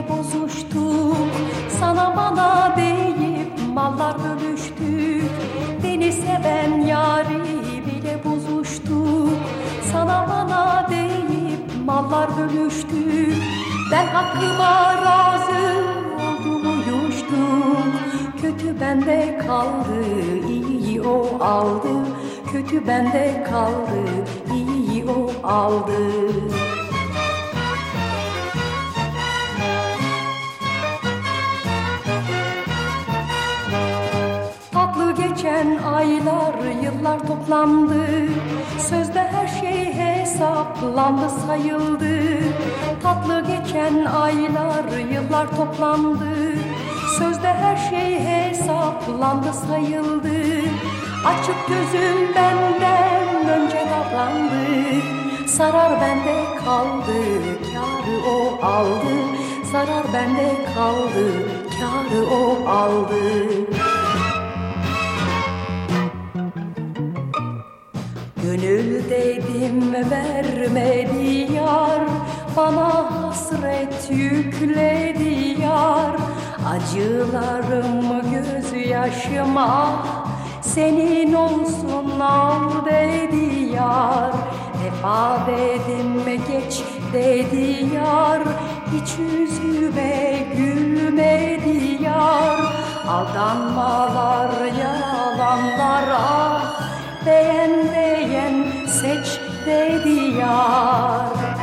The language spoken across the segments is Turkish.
İle bozuştuk Sana bana deyip mallar bölüştük Beni seven yarim ile bozuştuk Sana bana deyip mallar bölüştük Ben hakkıma razı oldum uyuştum. Kötü bende kaldı iyi o aldı. Kötü bende kaldı iyi o aldı aylar, yıllar toplandı. Sözde her şey hesaplandı, sayıldı. Tatlı geçen aylar, yıllar toplandı. Sözde her şey hesaplandı, sayıldı. Açık gözüm benden önce davrandı Zarar bende kaldı, kârı o aldı. Zarar bende kaldı, kârı o aldı Gönül dedim vermedi yar Bana hasret yükledi yar. Acılarım gözyaşıma Senin olsun al dedi yar. Vefa dedim geç dedi yar Hiç yüzüme gülmedi yar Aldanmalar yalanlar Beğen beğen seç dedi yar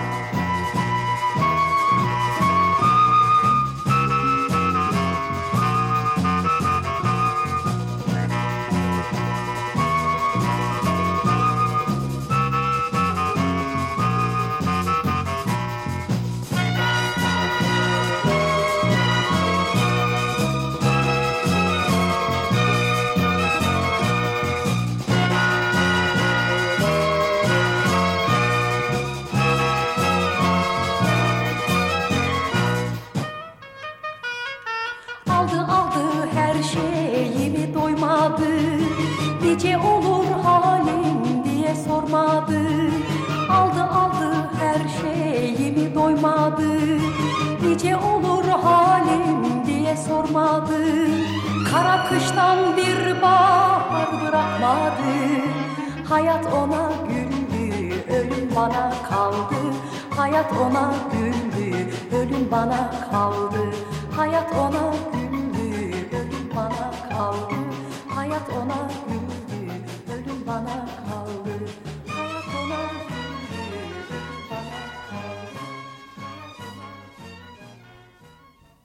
Nice olur halim diye sormadı. Aldı aldı her şeyimi doymadı. Nice olur halim diye sormadı. Kara kıştan bir bahar bırakmadı. Hayat ona güldü, ölüm bana kaldı. Hayat ona güldü, ölüm bana kaldı. Hayat ona güldü,